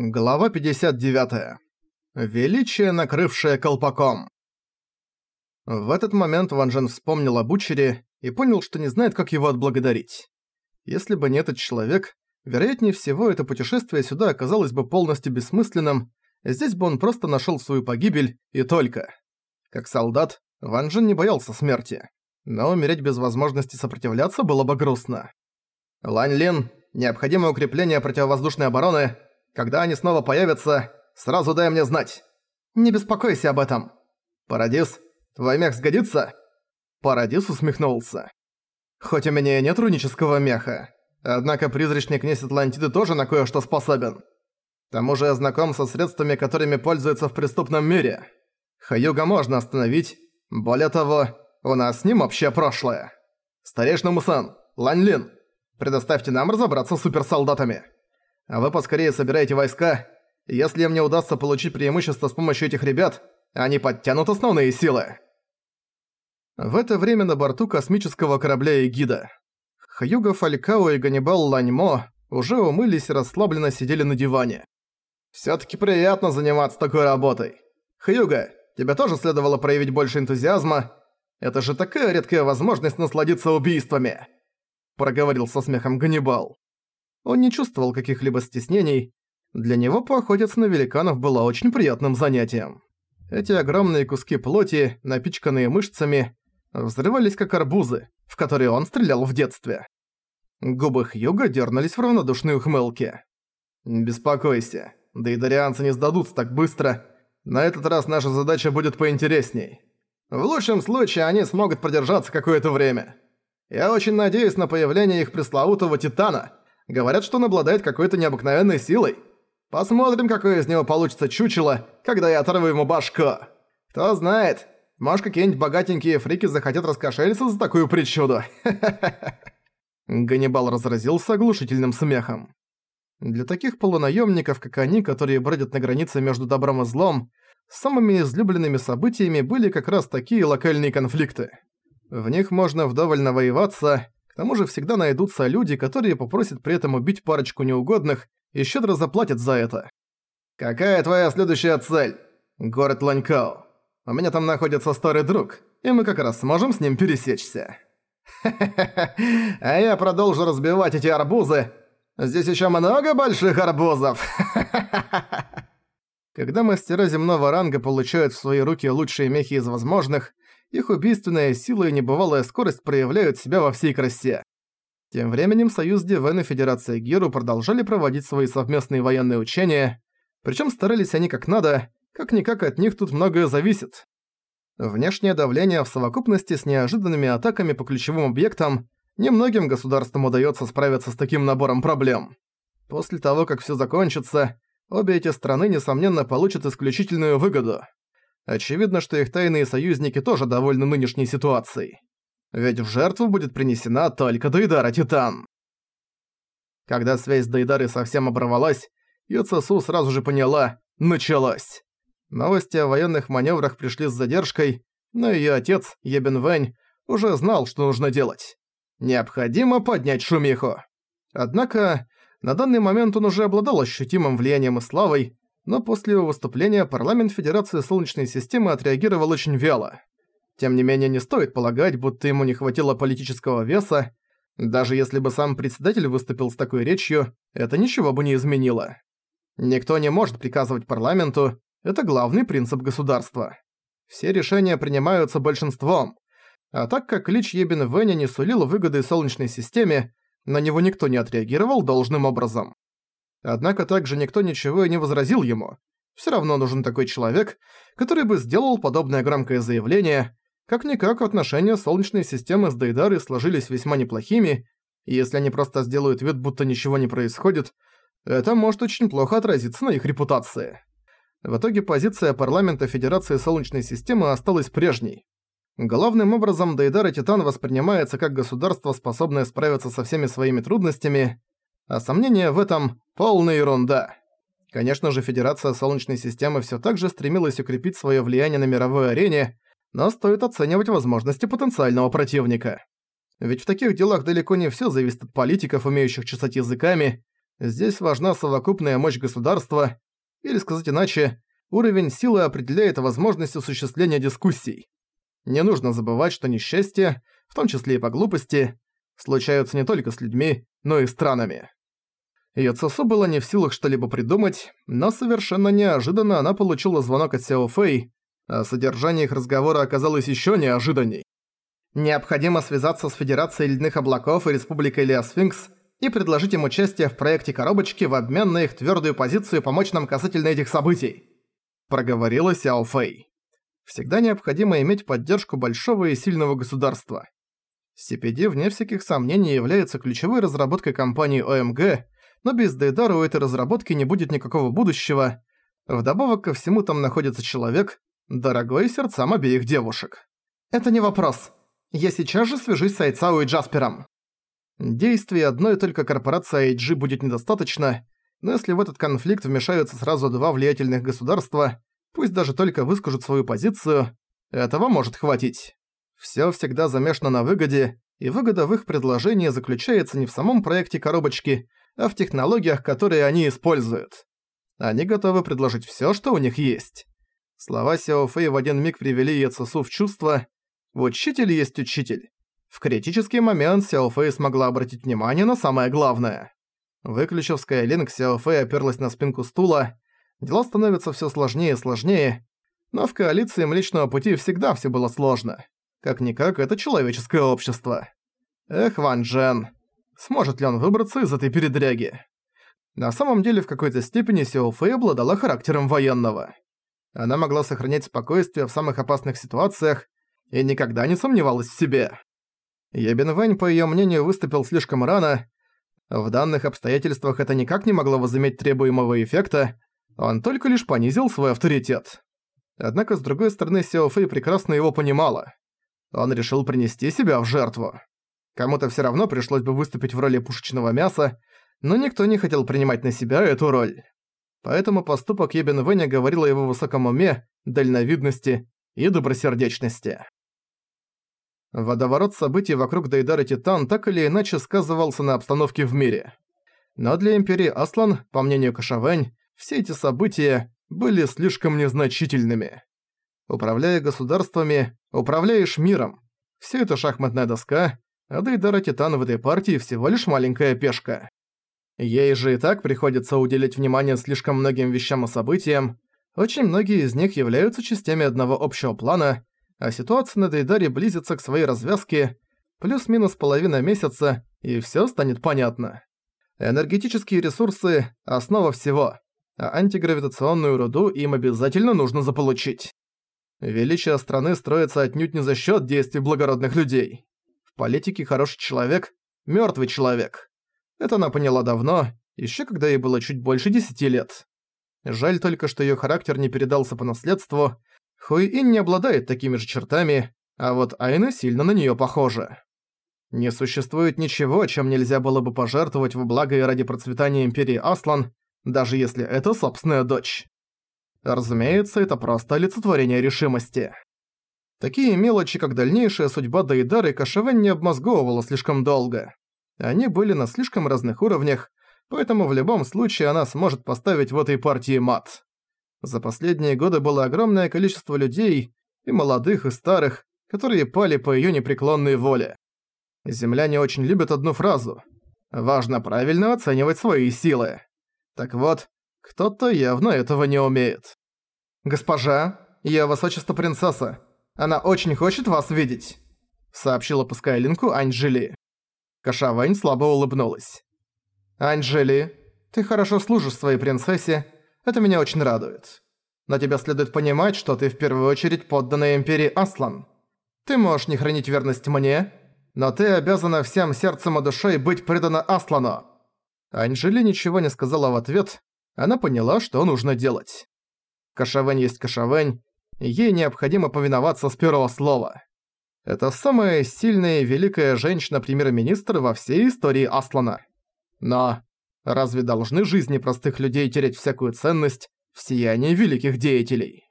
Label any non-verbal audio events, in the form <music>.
Глава 59. Величие, накрывшее колпаком. В этот момент Ван Джен вспомнил об Учере и понял, что не знает, как его отблагодарить. Если бы не этот человек, вероятнее всего, это путешествие сюда оказалось бы полностью бессмысленным, здесь бы он просто нашел свою погибель и только. Как солдат, Ван Джен не боялся смерти, но умереть без возможности сопротивляться было бы грустно. Лань Лин, необходимое укрепление противовоздушной обороны – когда они снова появятся, сразу дай мне знать. Не беспокойся об этом. Парадис, твой мех сгодится?» Парадис усмехнулся. «Хоть у меня и нет рунического меха, однако призрачный князь Атлантиды тоже на кое-что способен. К тому же я знаком со средствами, которыми пользуются в преступном мире. Хаюга можно остановить, более того, у нас с ним общее прошлое. Старейшина Мусан, Лань Лин, предоставьте нам разобраться с суперсолдатами». А вы поскорее собираете войска. Если мне удастся получить преимущество с помощью этих ребят, они подтянут основные силы. В это время на борту космического корабля Эгида. Хьюго Фалькао и Ганнибал Ланьмо уже умылись и расслабленно сидели на диване. «Всё-таки приятно заниматься такой работой. Хьюго, тебе тоже следовало проявить больше энтузиазма. Это же такая редкая возможность насладиться убийствами!» Проговорил со смехом Ганнибал. Он не чувствовал каких-либо стеснений. Для него поохотиться на великанов было очень приятным занятием. Эти огромные куски плоти, напичканные мышцами, взрывались как арбузы, в которые он стрелял в детстве. Губы Хьюга дернулись в равнодушной ухмылке. «Беспокойся, да и дарианцы не сдадутся так быстро. На этот раз наша задача будет поинтересней. В лучшем случае они смогут продержаться какое-то время. Я очень надеюсь на появление их пресловутого Титана, Говорят, что он обладает какой-то необыкновенной силой. Посмотрим, какое из него получится чучело, когда я оторву ему башку. Кто знает, может какие-нибудь богатенькие фрики захотят раскошелиться за такую причуду. <laughs> Ганнибал разразился оглушительным смехом. Для таких полунаемников, как они, которые бродят на границе между добром и злом, самыми излюбленными событиями были как раз такие локальные конфликты. В них можно вдоволь навоеваться, тому же всегда найдутся люди, которые попросят при этом убить парочку неугодных и щедро заплатят за это. «Какая твоя следующая цель?» «Город Ланькао. У меня там находится старый друг, и мы как раз сможем с ним пересечься». а я продолжу разбивать эти арбузы. Здесь еще много больших арбузов. Когда мастера земного ранга получают в свои руки лучшие мехи из возможных, их убийственная сила и небывалая скорость проявляют себя во всей красе. Тем временем Союз Дивен и Федерация Гиру продолжали проводить свои совместные военные учения, причем старались они как надо, как-никак от них тут многое зависит. Внешнее давление в совокупности с неожиданными атаками по ключевым объектам немногим государствам удается справиться с таким набором проблем. После того, как все закончится, обе эти страны, несомненно, получат исключительную выгоду. Очевидно, что их тайные союзники тоже довольны нынешней ситуацией. Ведь в жертву будет принесена только Дейдара Титан. Когда связь с Дейдарой совсем оборвалась, Юцесу сразу же поняла – началось. Новости о военных маневрах пришли с задержкой, но ее отец, Ебен Вэнь, уже знал, что нужно делать. Необходимо поднять шумиху. Однако, на данный момент он уже обладал ощутимым влиянием и славой, но после его выступления парламент Федерации Солнечной системы отреагировал очень вяло. Тем не менее, не стоит полагать, будто ему не хватило политического веса. Даже если бы сам председатель выступил с такой речью, это ничего бы не изменило. Никто не может приказывать парламенту, это главный принцип государства. Все решения принимаются большинством. А так как Лич Ебин Веня не сулил выгоды Солнечной системе, на него никто не отреагировал должным образом. Однако также никто ничего и не возразил ему. Всё равно нужен такой человек, который бы сделал подобное громкое заявление. Как-никак отношения Солнечной системы с Дейдарой сложились весьма неплохими, и если они просто сделают вид, будто ничего не происходит, это может очень плохо отразиться на их репутации. В итоге позиция парламента Федерации Солнечной системы осталась прежней. Главным образом Дейдар и Титан воспринимается как государство, способное справиться со всеми своими трудностями, а сомнения в этом – полная ерунда. Конечно же, Федерация Солнечной системы всё так же стремилась укрепить своё влияние на мировой арене, но стоит оценивать возможности потенциального противника. Ведь в таких делах далеко не всё зависит от политиков, умеющих чесать языками. Здесь важна совокупная мощь государства, или сказать иначе, уровень силы определяет возможность осуществления дискуссий. Не нужно забывать, что несчастья, в том числе и по глупости, случаются не только с людьми, но и странами. Йоцесу было не в силах что-либо придумать, но совершенно неожиданно она получила звонок от Сяо Фэй, а содержание их разговора оказалось еще неожиданней. Необходимо связаться с Федерацией Ледяных Облаков и Республикой Леосфинкс и предложить им участие в проекте коробочки в обмен на их твердую позицию помочь нам касательно этих событий. Проговорила Сяо Фэй. Всегда необходимо иметь поддержку большого и сильного государства. CPD, вне всяких сомнений, является ключевой разработкой компании ОМГ, но без Дейдара у этой разработки не будет никакого будущего. Вдобавок ко всему там находится человек, дорогой сердцам обеих девушек. Это не вопрос. Я сейчас же свяжусь с Айцао и Джаспером. Действий одной только корпорации IG будет недостаточно, но если в этот конфликт вмешаются сразу два влиятельных государства, пусть даже только выскажут свою позицию, этого может хватить. Всё всегда замешано на выгоде, и выгода в их предложении заключается не в самом проекте коробочки, а в технологиях, которые они используют. Они готовы предложить всё, что у них есть. Слова Сяо Фэй в один миг привели Яцесу в чувство «Учитель есть учитель». В критический момент Сяо Фэй смогла обратить внимание на самое главное. Выключив Скайлинг, Сяо Фэй оперлась на спинку стула. Дела становятся всё сложнее и сложнее, но в коалиции Млечного Пути всегда всё было сложно. Как-никак, это человеческое общество. Эх, Ван Джен. Сможет ли он выбраться из этой передряги? На самом деле, в какой-то степени Сяо Фэй обладала характером военного. Она могла сохранять спокойствие в самых опасных ситуациях и никогда не сомневалась в себе. Ябин Вэнь, по её мнению, выступил слишком рано. В данных обстоятельствах это никак не могло возыметь требуемого эффекта, он только лишь понизил свой авторитет. Однако, с другой стороны, Сяо Фэй прекрасно его понимала. Он решил принести себя в жертву. Кому-то всё равно пришлось бы выступить в роли пушечного мяса, но никто не хотел принимать на себя эту роль. Поэтому поступок Ебен Вэня говорил о его высоком уме, дальновидности и добросердечности. Водоворот событий вокруг Дейдара Титан так или иначе сказывался на обстановке в мире. Но для Империи Аслан, по мнению Кашавэнь, все эти события были слишком незначительными. Управляя государствами, управляешь миром. Все это шахматная доска, а Дейдара Титан в этой партии всего лишь маленькая пешка. Ей же и так приходится уделять внимание слишком многим вещам и событиям, очень многие из них являются частями одного общего плана, а ситуация на Дейдаре близится к своей развязке, плюс-минус половина месяца, и всё станет понятно. Энергетические ресурсы – основа всего, а антигравитационную руду им обязательно нужно заполучить. Величие страны строится отнюдь не за счет действий благородных людей. В политике хороший человек – мертвый человек. Это она поняла давно, еще когда ей было чуть больше десяти лет. Жаль только, что ее характер не передался по наследству. Хуиин не обладает такими же чертами, а вот Айна сильно на нее похожа. Не существует ничего, чем нельзя было бы пожертвовать во благо и ради процветания Империи Аслан, даже если это собственная дочь. Разумеется, это просто олицетворение решимости. Такие мелочи, как дальнейшая судьба Дейдары, Кашевен не обмозговывала слишком долго. Они были на слишком разных уровнях, поэтому в любом случае она сможет поставить в этой партии мат. За последние годы было огромное количество людей, и молодых, и старых, которые пали по её непреклонной воле. Земляне очень любят одну фразу. Важно правильно оценивать свои силы. Так вот, кто-то явно этого не умеет. «Госпожа, я высочество принцесса. Она очень хочет вас видеть», — сообщила по Скайлинку Анджели. Кашавань слабо улыбнулась. «Анджели, ты хорошо служишь своей принцессе, это меня очень радует. Но тебе следует понимать, что ты в первую очередь подданная Империи Аслан. Ты можешь не хранить верность мне, но ты обязана всем сердцем и душой быть предана Аслану». Анджели ничего не сказала в ответ, она поняла, что нужно делать. Кашавэнь есть Кашавэнь, ей необходимо повиноваться с первого слова. Это самая сильная и великая женщина-премьер-министр во всей истории Аслана. Но разве должны жизни простых людей терять всякую ценность в сиянии великих деятелей?